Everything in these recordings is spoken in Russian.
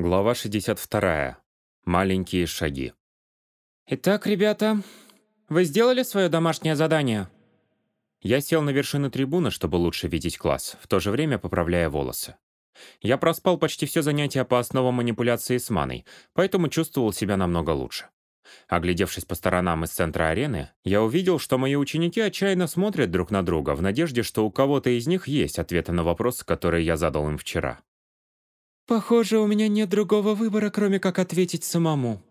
Глава 62. Маленькие шаги. Итак, ребята, вы сделали свое домашнее задание? Я сел на вершину трибуны, чтобы лучше видеть класс, в то же время поправляя волосы. Я проспал почти все занятия по основам манипуляции с маной, поэтому чувствовал себя намного лучше. Оглядевшись по сторонам из центра арены, я увидел, что мои ученики отчаянно смотрят друг на друга в надежде, что у кого-то из них есть ответы на вопросы, которые я задал им вчера. Похоже, у меня нет другого выбора, кроме как ответить самому.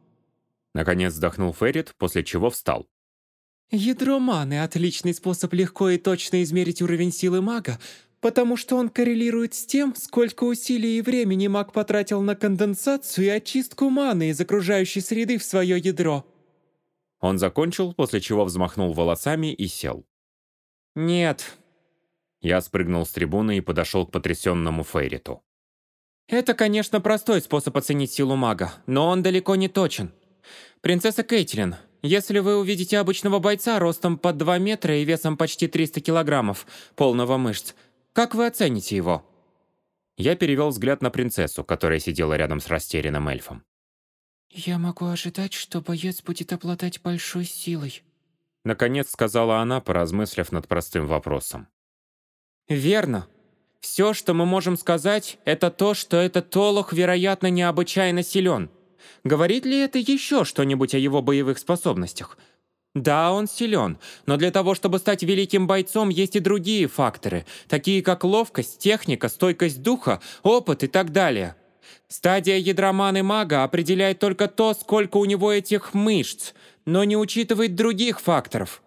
Наконец вздохнул Феррит, после чего встал. Ядро маны – отличный способ легко и точно измерить уровень силы мага, потому что он коррелирует с тем, сколько усилий и времени маг потратил на конденсацию и очистку маны из окружающей среды в свое ядро. Он закончил, после чего взмахнул волосами и сел. «Нет». Я спрыгнул с трибуны и подошел к потрясенному Фейриту. Это, конечно, простой способ оценить силу мага, но он далеко не точен. Принцесса Кейтлин, если вы увидите обычного бойца ростом под 2 метра и весом почти 300 килограммов, полного мышц, как вы оцените его? Я перевел взгляд на принцессу, которая сидела рядом с растерянным эльфом. «Я могу ожидать, что боец будет обладать большой силой», Наконец сказала она, поразмыслив над простым вопросом. «Верно. Все, что мы можем сказать, это то, что этот Толох, вероятно, необычайно силен. Говорит ли это еще что-нибудь о его боевых способностях? Да, он силен, но для того, чтобы стать великим бойцом, есть и другие факторы, такие как ловкость, техника, стойкость духа, опыт и так далее. Стадия ядроманы мага определяет только то, сколько у него этих мышц, но не учитывает других факторов –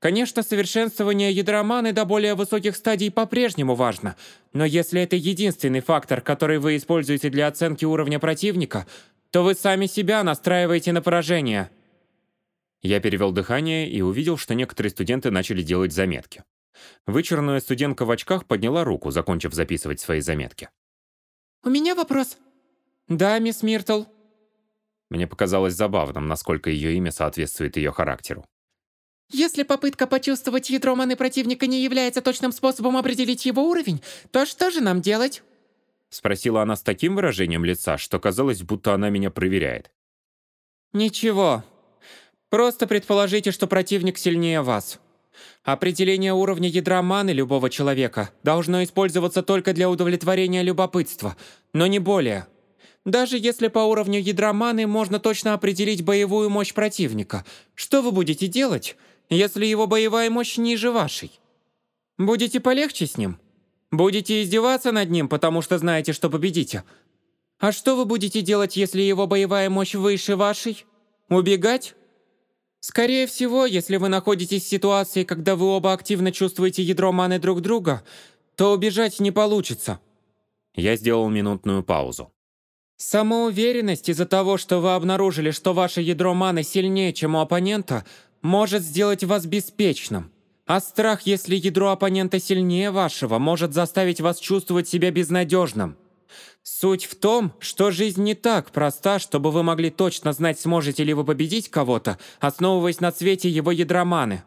Конечно, совершенствование ядроманы до более высоких стадий по-прежнему важно, но если это единственный фактор, который вы используете для оценки уровня противника, то вы сами себя настраиваете на поражение. Я перевел дыхание и увидел, что некоторые студенты начали делать заметки. Вычурная студентка в очках подняла руку, закончив записывать свои заметки. «У меня вопрос». «Да, мисс Миртл». Мне показалось забавным, насколько ее имя соответствует ее характеру. Если попытка почувствовать ядро маны противника не является точным способом определить его уровень, то что же нам делать? Спросила она с таким выражением лица, что казалось, будто она меня проверяет. Ничего. Просто предположите, что противник сильнее вас. Определение уровня ядра маны любого человека должно использоваться только для удовлетворения любопытства, но не более. Даже если по уровню ядра маны можно точно определить боевую мощь противника, что вы будете делать, если его боевая мощь ниже вашей? Будете полегче с ним? Будете издеваться над ним, потому что знаете, что победите? А что вы будете делать, если его боевая мощь выше вашей? Убегать? Скорее всего, если вы находитесь в ситуации, когда вы оба активно чувствуете ядро маны друг друга, то убежать не получится. Я сделал минутную паузу. Самоуверенность из-за того, что вы обнаружили, что ваше ядро маны сильнее, чем у оппонента, может сделать вас беспечным. А страх, если ядро оппонента сильнее вашего, может заставить вас чувствовать себя безнадежным. Суть в том, что жизнь не так проста, чтобы вы могли точно знать, сможете ли вы победить кого-то, основываясь на цвете его ядра маны.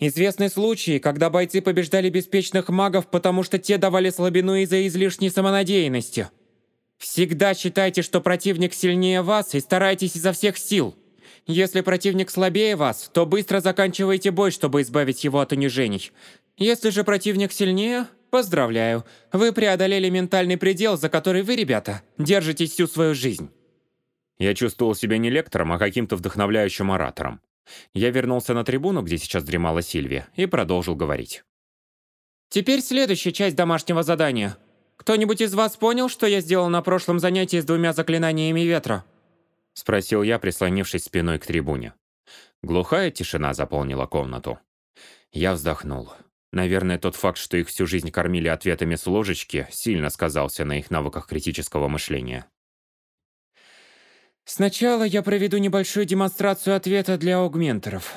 Известны случаи, когда бойцы побеждали беспечных магов, потому что те давали слабину из-за излишней самонадеянности. Всегда считайте, что противник сильнее вас и старайтесь изо всех сил. Если противник слабее вас, то быстро заканчивайте бой, чтобы избавить его от унижений. Если же противник сильнее, поздравляю, вы преодолели ментальный предел, за который вы, ребята, держитесь всю свою жизнь. Я чувствовал себя не лектором, а каким-то вдохновляющим оратором. Я вернулся на трибуну, где сейчас дремала Сильвия, и продолжил говорить. Теперь следующая часть домашнего задания. Кто-нибудь из вас понял, что я сделал на прошлом занятии с двумя заклинаниями ветра? Спросил я, прислонившись спиной к трибуне. Глухая тишина заполнила комнату. Я вздохнул. Наверное, тот факт, что их всю жизнь кормили ответами с ложечки, сильно сказался на их навыках критического мышления. «Сначала я проведу небольшую демонстрацию ответа для аугментеров».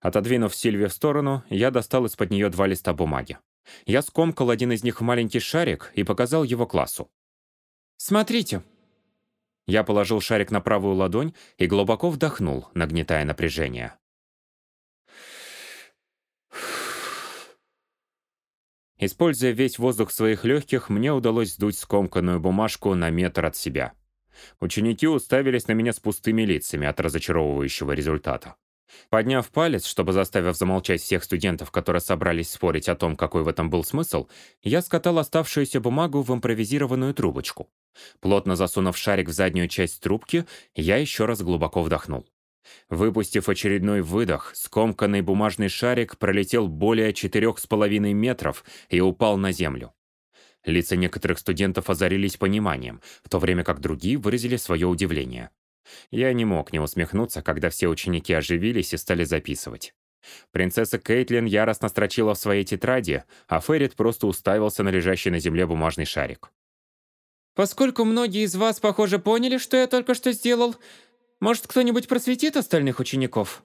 Отодвинув Сильви в сторону, я достал из-под нее два листа бумаги. Я скомкал один из них в маленький шарик и показал его классу. «Смотрите». Я положил шарик на правую ладонь и глубоко вдохнул, нагнетая напряжение. Используя весь воздух своих легких, мне удалось сдуть скомканную бумажку на метр от себя. Ученики уставились на меня с пустыми лицами от разочаровывающего результата. Подняв палец, чтобы заставив замолчать всех студентов, которые собрались спорить о том, какой в этом был смысл, я скатал оставшуюся бумагу в импровизированную трубочку. Плотно засунув шарик в заднюю часть трубки, я еще раз глубоко вдохнул. Выпустив очередной выдох, скомканный бумажный шарик пролетел более четырех с половиной метров и упал на землю. Лица некоторых студентов озарились пониманием, в то время как другие выразили свое удивление. Я не мог не усмехнуться, когда все ученики оживились и стали записывать. Принцесса Кейтлин яростно строчила в своей тетради, а Феррит просто уставился на лежащий на земле бумажный шарик. «Поскольку многие из вас, похоже, поняли, что я только что сделал, может, кто-нибудь просветит остальных учеников?»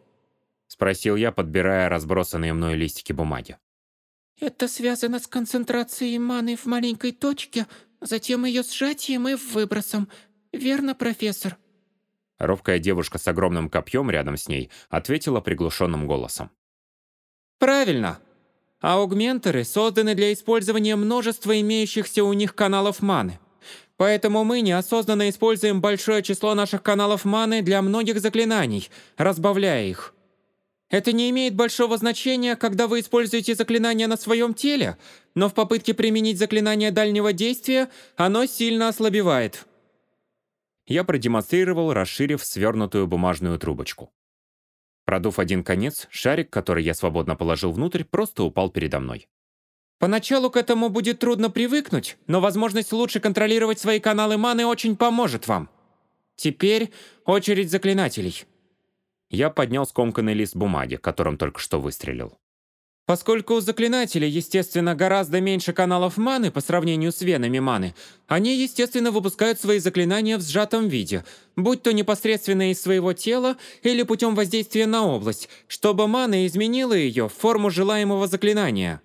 Спросил я, подбирая разбросанные мной листики бумаги. Это связано с концентрацией маны в маленькой точке, затем ее сжатием и выбросом. Верно, профессор?» Робкая девушка с огромным копьем рядом с ней ответила приглушенным голосом. «Правильно. Аугментеры созданы для использования множества имеющихся у них каналов маны. Поэтому мы неосознанно используем большое число наших каналов маны для многих заклинаний, разбавляя их. Это не имеет большого значения, когда вы используете заклинание на своем теле, но в попытке применить заклинание дальнего действия оно сильно ослабевает. Я продемонстрировал, расширив свернутую бумажную трубочку. Продув один конец, шарик, который я свободно положил внутрь, просто упал передо мной. Поначалу к этому будет трудно привыкнуть, но возможность лучше контролировать свои каналы маны очень поможет вам. Теперь очередь заклинателей. Я поднял скомканный лист бумаги, которым только что выстрелил. Поскольку у заклинателей, естественно, гораздо меньше каналов маны по сравнению с венами маны, они, естественно, выпускают свои заклинания в сжатом виде, будь то непосредственно из своего тела или путем воздействия на область, чтобы мана изменила ее в форму желаемого заклинания.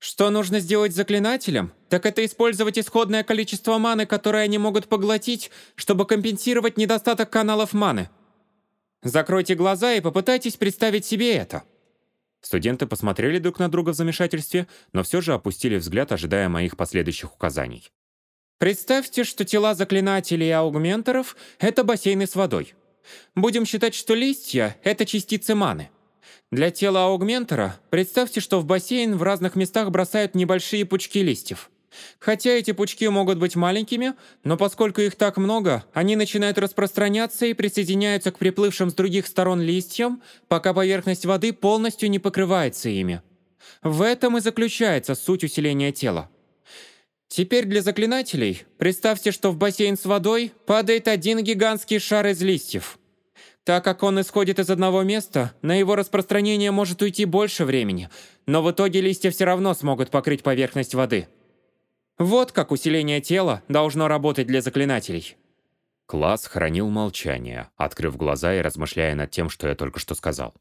Что нужно сделать заклинателям? Так это использовать исходное количество маны, которое они могут поглотить, чтобы компенсировать недостаток каналов маны. Закройте глаза и попытайтесь представить себе это. Студенты посмотрели друг на друга в замешательстве, но все же опустили взгляд, ожидая моих последующих указаний. Представьте, что тела заклинателей и аугментеров — это бассейны с водой. Будем считать, что листья — это частицы маны. Для тела аугментера представьте, что в бассейн в разных местах бросают небольшие пучки листьев. Хотя эти пучки могут быть маленькими, но поскольку их так много, они начинают распространяться и присоединяются к приплывшим с других сторон листьям, пока поверхность воды полностью не покрывается ими. В этом и заключается суть усиления тела. Теперь для заклинателей представьте, что в бассейн с водой падает один гигантский шар из листьев. Так как он исходит из одного места, на его распространение может уйти больше времени, но в итоге листья все равно смогут покрыть поверхность воды. Вот как усиление тела должно работать для заклинателей. Класс хранил молчание, открыв глаза и размышляя над тем, что я только что сказал.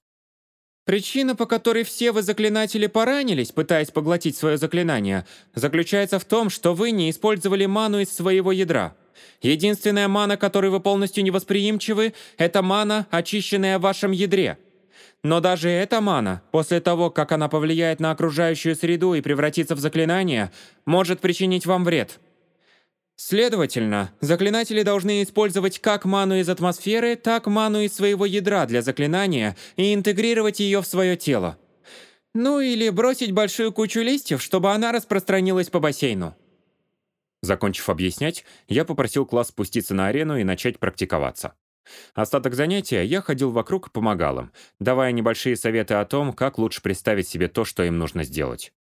Причина, по которой все вы заклинатели поранились, пытаясь поглотить свое заклинание, заключается в том, что вы не использовали ману из своего ядра. Единственная мана, которой вы полностью невосприимчивы, это мана, очищенная в вашем ядре. Но даже эта мана, после того, как она повлияет на окружающую среду и превратится в заклинание, может причинить вам вред. Следовательно, заклинатели должны использовать как ману из атмосферы, так ману из своего ядра для заклинания и интегрировать ее в свое тело. Ну или бросить большую кучу листьев, чтобы она распространилась по бассейну. Закончив объяснять, я попросил класс спуститься на арену и начать практиковаться. Остаток занятия я ходил вокруг и помогал им, давая небольшие советы о том, как лучше представить себе то, что им нужно сделать.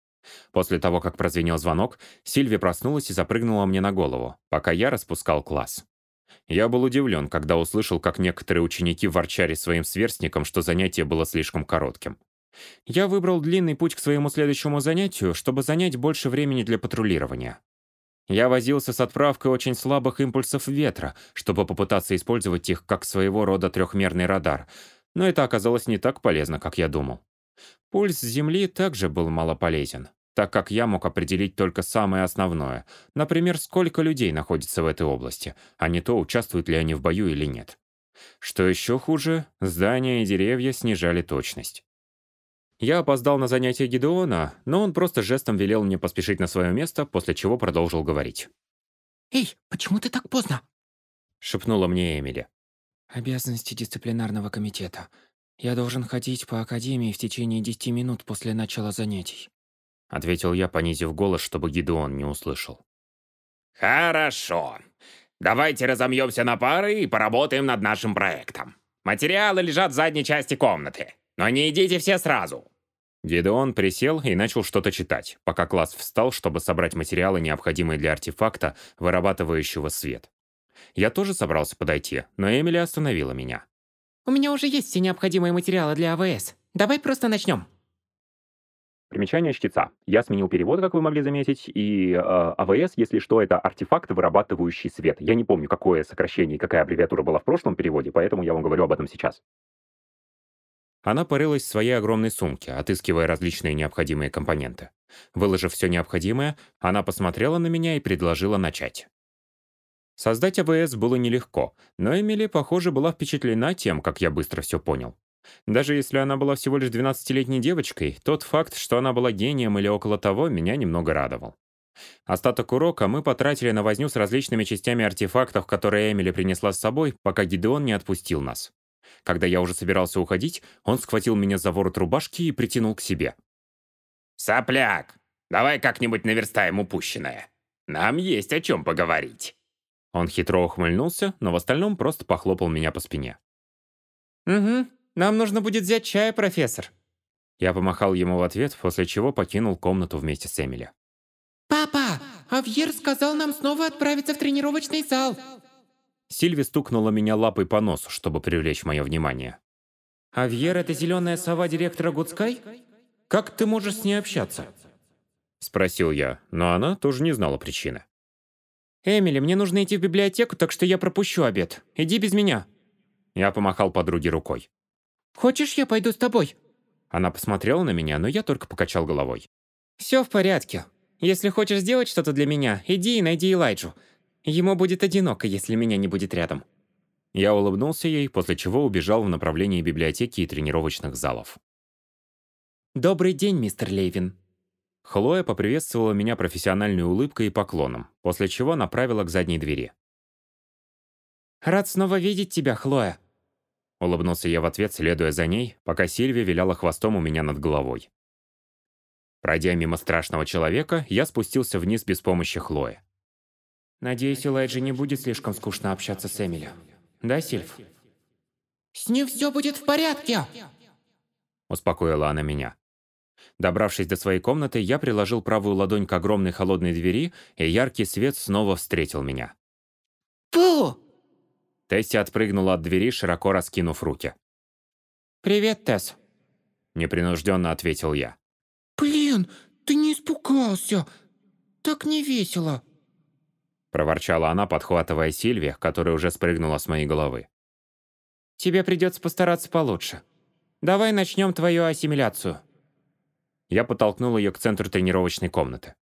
После того, как прозвенел звонок, Сильви проснулась и запрыгнула мне на голову, пока я распускал класс. Я был удивлен, когда услышал, как некоторые ученики ворчали своим сверстникам, что занятие было слишком коротким. Я выбрал длинный путь к своему следующему занятию, чтобы занять больше времени для патрулирования. Я возился с отправкой очень слабых импульсов ветра, чтобы попытаться использовать их как своего рода трехмерный радар, но это оказалось не так полезно, как я думал. Пульс Земли также был малополезен, так как я мог определить только самое основное, например, сколько людей находится в этой области, а не то, участвуют ли они в бою или нет. Что еще хуже, здания и деревья снижали точность. Я опоздал на занятие Гидеона, но он просто жестом велел мне поспешить на свое место, после чего продолжил говорить. «Эй, почему ты так поздно?» — шепнула мне Эмили. «Обязанности дисциплинарного комитета. Я должен ходить по академии в течение 10 минут после начала занятий», — ответил я, понизив голос, чтобы Гидеон не услышал. «Хорошо. Давайте разомьемся на пары и поработаем над нашим проектом. Материалы лежат в задней части комнаты, но не идите все сразу». Гидеон присел и начал что-то читать, пока класс встал, чтобы собрать материалы, необходимые для артефакта, вырабатывающего свет. Я тоже собрался подойти, но Эмили остановила меня. «У меня уже есть все необходимые материалы для АВС. Давай просто начнем». Примечание чтеца. Я сменил перевод, как вы могли заметить, и э, АВС, если что, это артефакт, вырабатывающий свет. Я не помню, какое сокращение и какая аббревиатура была в прошлом переводе, поэтому я вам говорю об этом сейчас. Она порылась в своей огромной сумке, отыскивая различные необходимые компоненты. Выложив все необходимое, она посмотрела на меня и предложила начать. Создать АВС было нелегко, но Эмили, похоже, была впечатлена тем, как я быстро все понял. Даже если она была всего лишь 12-летней девочкой, тот факт, что она была гением или около того, меня немного радовал. Остаток урока мы потратили на возню с различными частями артефактов, которые Эмили принесла с собой, пока Гидеон не отпустил нас. Когда я уже собирался уходить, он схватил меня за ворот рубашки и притянул к себе. «Сопляк, давай как-нибудь наверстаем упущенное. Нам есть о чем поговорить». Он хитро ухмыльнулся, но в остальном просто похлопал меня по спине. «Угу, нам нужно будет взять чай, профессор». Я помахал ему в ответ, после чего покинул комнату вместе с Эмили. «Папа, Авьер сказал нам снова отправиться в тренировочный зал». Сильви стукнула меня лапой по носу, чтобы привлечь мое внимание. «Авьер — это зеленая сова директора Гудскай? Как ты можешь с ней общаться?» Спросил я, но она тоже не знала причины. «Эмили, мне нужно идти в библиотеку, так что я пропущу обед. Иди без меня». Я помахал подруге рукой. «Хочешь, я пойду с тобой?» Она посмотрела на меня, но я только покачал головой. «Все в порядке. Если хочешь сделать что-то для меня, иди и найди Элайджу. Ему будет одиноко, если меня не будет рядом». Я улыбнулся ей, после чего убежал в направлении библиотеки и тренировочных залов. «Добрый день, мистер Лейвин». Хлоя поприветствовала меня профессиональной улыбкой и поклоном, после чего направила к задней двери. «Рад снова видеть тебя, Хлоя», Улыбнулся я в ответ, следуя за ней, пока Сильвия виляла хвостом у меня над головой. Пройдя мимо страшного человека, я спустился вниз без помощи Хлои. «Надеюсь, Элайджи не будет слишком скучно общаться с Эмили. Да, Сильв?» «С ним все будет в порядке!» Успокоила она меня. Добравшись до своей комнаты, я приложил правую ладонь к огромной холодной двери, и яркий свет снова встретил меня. «Фу!» Тесси отпрыгнула от двери, широко раскинув руки. «Привет, Тесс», — непринужденно ответил я. «Блин, ты не испугался! Так не весело!» Проворчала она, подхватывая Сильви, которая уже спрыгнула с моей головы. «Тебе придется постараться получше. Давай начнем твою ассимиляцию». Я подтолкнул ее к центру тренировочной комнаты.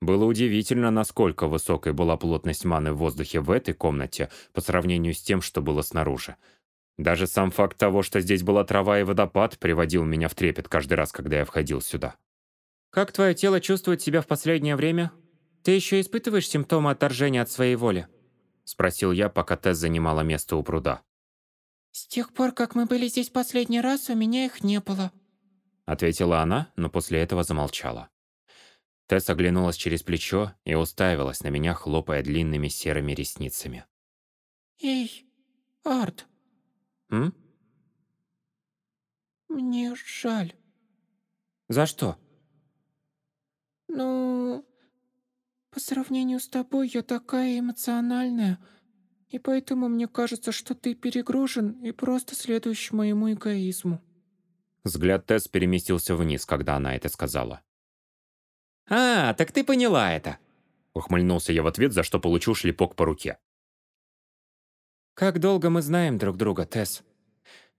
Было удивительно, насколько высокой была плотность маны в воздухе в этой комнате по сравнению с тем, что было снаружи. Даже сам факт того, что здесь была трава и водопад, приводил меня в трепет каждый раз, когда я входил сюда. «Как твое тело чувствует себя в последнее время? Ты еще испытываешь симптомы отторжения от своей воли?» Спросил я, пока Тесс занимала место у пруда. «С тех пор, как мы были здесь последний раз, у меня их не было», ответила она, но после этого замолчала. Тесс оглянулась через плечо и уставилась на меня, хлопая длинными серыми ресницами. «Эй, Арт!» «М?» «Мне жаль». «За что?» «Ну, по сравнению с тобой я такая эмоциональная, и поэтому мне кажется, что ты перегружен и просто следуешь моему эгоизму». Взгляд Тесс переместился вниз, когда она это сказала. «А, так ты поняла это!» Ухмыльнулся я в ответ, за что получил шлепок по руке. «Как долго мы знаем друг друга, Тесс?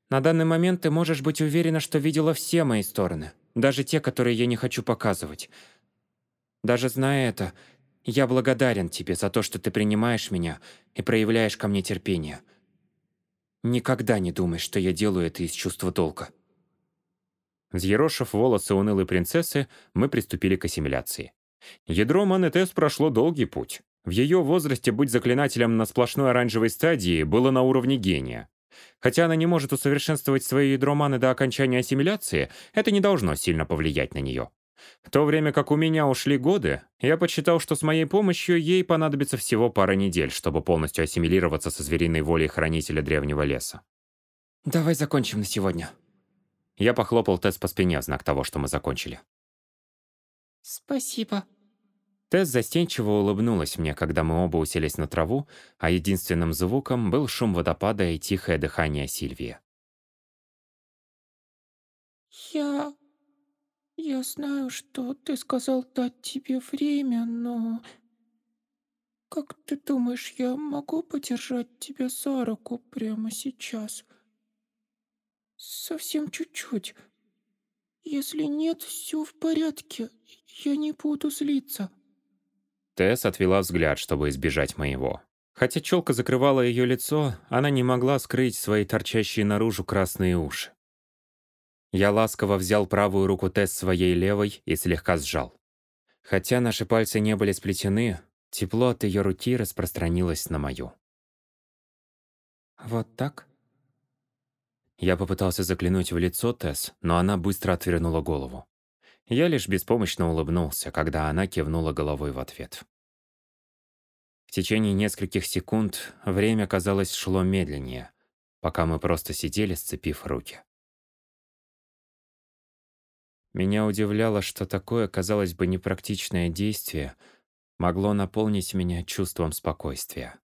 На данный момент ты можешь быть уверена, что видела все мои стороны, даже те, которые я не хочу показывать. Даже зная это, я благодарен тебе за то, что ты принимаешь меня и проявляешь ко мне терпение. Никогда не думай, что я делаю это из чувства долга». Взъерошив волосы унылой принцессы, мы приступили к ассимиляции. Ядро Манетес прошло долгий путь. В ее возрасте быть заклинателем на сплошной оранжевой стадии было на уровне гения. Хотя она не может усовершенствовать свое ядро маны до окончания ассимиляции, это не должно сильно повлиять на нее. В то время как у меня ушли годы, я подсчитал, что с моей помощью ей понадобится всего пара недель, чтобы полностью ассимилироваться со звериной волей хранителя древнего леса. «Давай закончим на сегодня». Я похлопал Тесс по спине в знак того, что мы закончили. Спасибо. Тесс застенчиво улыбнулась мне, когда мы оба уселись на траву, а единственным звуком был шум водопада и тихое дыхание Сильвии. Я... Я знаю, что ты сказал дать тебе время, но... Как ты думаешь, я могу подержать тебя за руку прямо сейчас? Совсем чуть-чуть. Если нет, все в порядке. Я не буду злиться. Тесс отвела взгляд, чтобы избежать моего. Хотя челка закрывала ее лицо, она не могла скрыть свои торчащие наружу красные уши. Я ласково взял правую руку Тесс своей левой и слегка сжал. Хотя наши пальцы не были сплетены, тепло от ее руки распространилось на мою. «Вот так?» Я попытался заглянуть в лицо Тесс, но она быстро отвернула голову. Я лишь беспомощно улыбнулся, когда она кивнула головой в ответ. В течение нескольких секунд время, казалось, шло медленнее, пока мы просто сидели, сцепив руки. Меня удивляло, что такое, казалось бы, непрактичное действие могло наполнить меня чувством спокойствия.